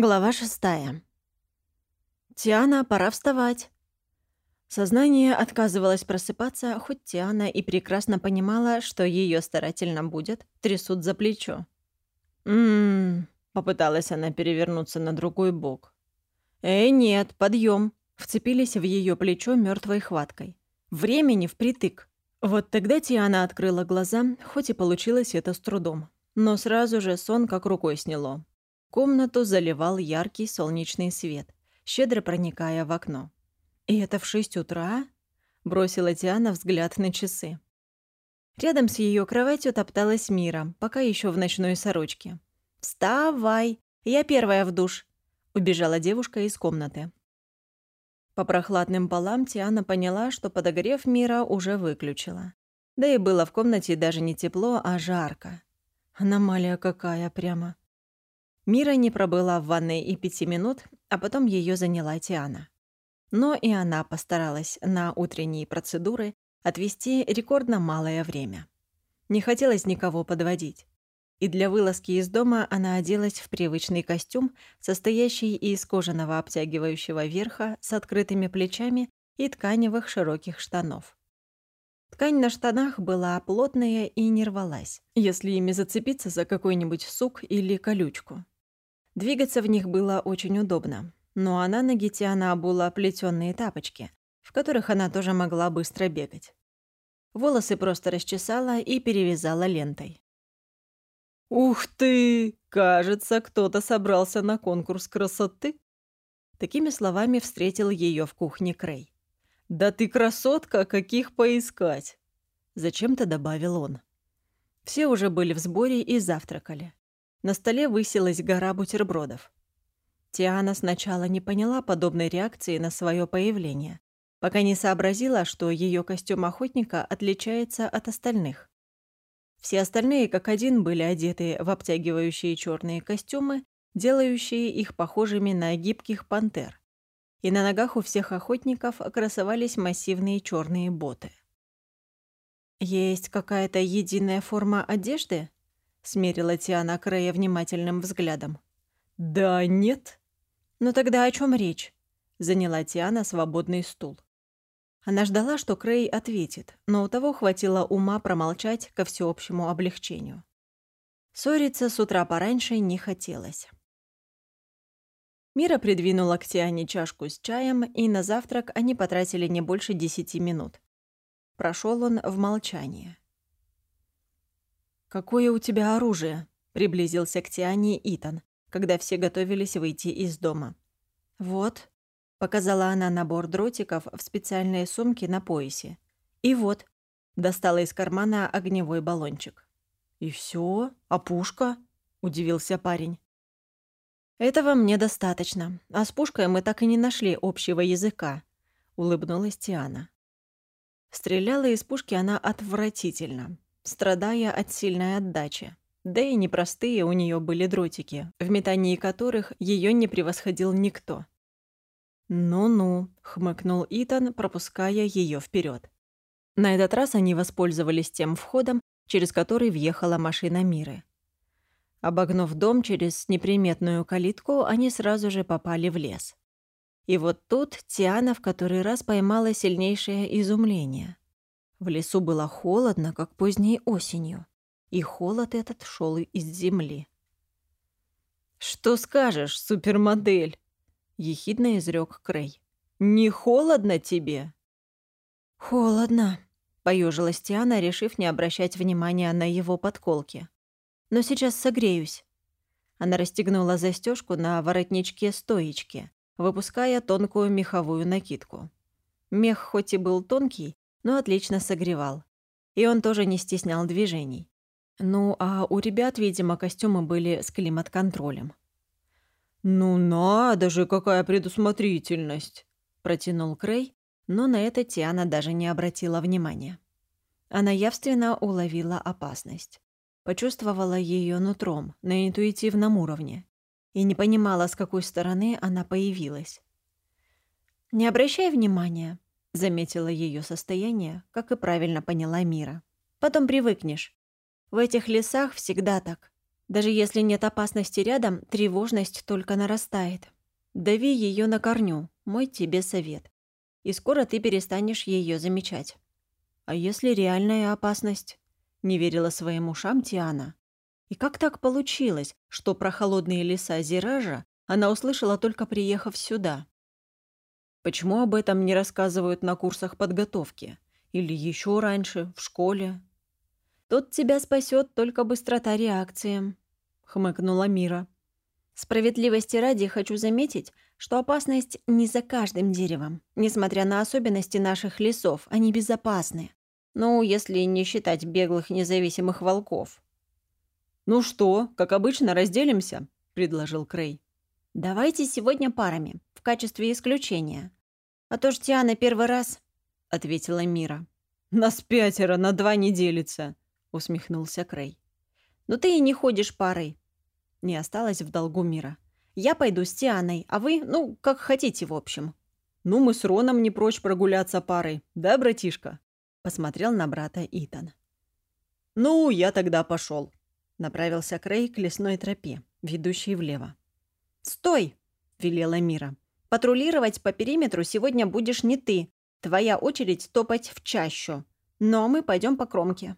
Глава шестая. «Тиана, пора вставать». Сознание отказывалось просыпаться, хоть Тиана и прекрасно понимала, что ее старательно будет, трясут за плечо. «М-м-м», попыталась она перевернуться на другой бок. «Эй, нет, подъем! вцепились в ее плечо мертвой хваткой. «Времени впритык». Вот тогда Тиана открыла глаза, хоть и получилось это с трудом. Но сразу же сон как рукой сняло. Комнату заливал яркий солнечный свет, щедро проникая в окно. «И это в шесть утра?» — бросила Диана взгляд на часы. Рядом с ее кроватью топталась Мира, пока еще в ночной сорочке. «Вставай! Я первая в душ!» — убежала девушка из комнаты. По прохладным полам Тиана поняла, что подогрев Мира уже выключила. Да и было в комнате даже не тепло, а жарко. Аномалия какая прямо. Мира не пробыла в ванной и пяти минут, а потом ее заняла Тиана. Но и она постаралась на утренние процедуры отвести рекордно малое время. Не хотелось никого подводить. И для вылазки из дома она оделась в привычный костюм, состоящий из кожаного обтягивающего верха с открытыми плечами и тканевых широких штанов. Ткань на штанах была плотная и не рвалась, если ими зацепиться за какой-нибудь сук или колючку. Двигаться в них было очень удобно, но она на Гитиана обула плетённые тапочки, в которых она тоже могла быстро бегать. Волосы просто расчесала и перевязала лентой. «Ух ты! Кажется, кто-то собрался на конкурс красоты!» Такими словами встретил ее в кухне Крей. «Да ты красотка, каких поискать!» Зачем-то добавил он. Все уже были в сборе и завтракали. На столе высилась гора бутербродов. Тиана сначала не поняла подобной реакции на свое появление, пока не сообразила, что ее костюм охотника отличается от остальных. Все остальные, как один, были одеты в обтягивающие черные костюмы, делающие их похожими на гибких пантер. И на ногах у всех охотников красовались массивные черные боты. «Есть какая-то единая форма одежды?» Смерила Тиана Крея внимательным взглядом. «Да нет». «Ну тогда о чем речь?» — заняла Тиана свободный стул. Она ждала, что Крей ответит, но у того хватило ума промолчать ко всеобщему облегчению. Ссориться с утра пораньше не хотелось. Мира придвинула к Тиане чашку с чаем, и на завтрак они потратили не больше десяти минут. Прошел он в молчании. «Какое у тебя оружие?» — приблизился к Тиане Итан, когда все готовились выйти из дома. «Вот», — показала она набор дротиков в специальной сумке на поясе. «И вот», — достала из кармана огневой баллончик. «И все? А пушка?» — удивился парень. «Этого мне достаточно. А с пушкой мы так и не нашли общего языка», — улыбнулась Тиана. Стреляла из пушки она отвратительно страдая от сильной отдачи. Да и непростые у нее были дротики, в метании которых ее не превосходил никто. «Ну-ну», — хмыкнул Итан, пропуская ее вперед. На этот раз они воспользовались тем входом, через который въехала машина Миры. Обогнув дом через неприметную калитку, они сразу же попали в лес. И вот тут Тиана в который раз поймала сильнейшее изумление. В лесу было холодно, как поздней осенью, и холод этот шел из земли. «Что скажешь, супермодель?» — ехидно изрек Крей. «Не холодно тебе?» «Холодно», — поежилась Тиана, решив не обращать внимания на его подколки. «Но сейчас согреюсь». Она расстегнула застежку на воротничке стоечки, выпуская тонкую меховую накидку. Мех хоть и был тонкий, но отлично согревал. И он тоже не стеснял движений. Ну, а у ребят, видимо, костюмы были с климат-контролем. «Ну надо же, какая предусмотрительность!» – протянул Крей, но на это Тиана даже не обратила внимания. Она явственно уловила опасность. Почувствовала ее нутром, на интуитивном уровне, и не понимала, с какой стороны она появилась. «Не обращай внимания», Заметила ее состояние, как и правильно поняла Мира. Потом привыкнешь. В этих лесах всегда так. Даже если нет опасности рядом, тревожность только нарастает. Дави ее на корню, мой тебе совет. И скоро ты перестанешь ее замечать. А если реальная опасность? Не верила своим ушам Тиана. И как так получилось, что про холодные леса Зиража она услышала только приехав сюда? Почему об этом не рассказывают на курсах подготовки? Или еще раньше, в школе? Тут тебя спасет только быстрота реакции», — хмыкнула Мира. «Справедливости ради хочу заметить, что опасность не за каждым деревом. Несмотря на особенности наших лесов, они безопасны. Ну, если не считать беглых независимых волков». «Ну что, как обычно, разделимся?» — предложил Крей. «Давайте сегодня парами, в качестве исключения. А то ж Тиана первый раз», — ответила Мира. «Нас пятеро на два не делится», — усмехнулся Крей. «Но ты и не ходишь парой». Не осталось в долгу мира. «Я пойду с Тианой, а вы, ну, как хотите, в общем». «Ну, мы с Роном не прочь прогуляться парой, да, братишка?» Посмотрел на брата Итан. «Ну, я тогда пошел. Направился Крей к лесной тропе, ведущей влево. «Стой!» — велела Мира. «Патрулировать по периметру сегодня будешь не ты. Твоя очередь топать в чащу. Но мы пойдем по кромке».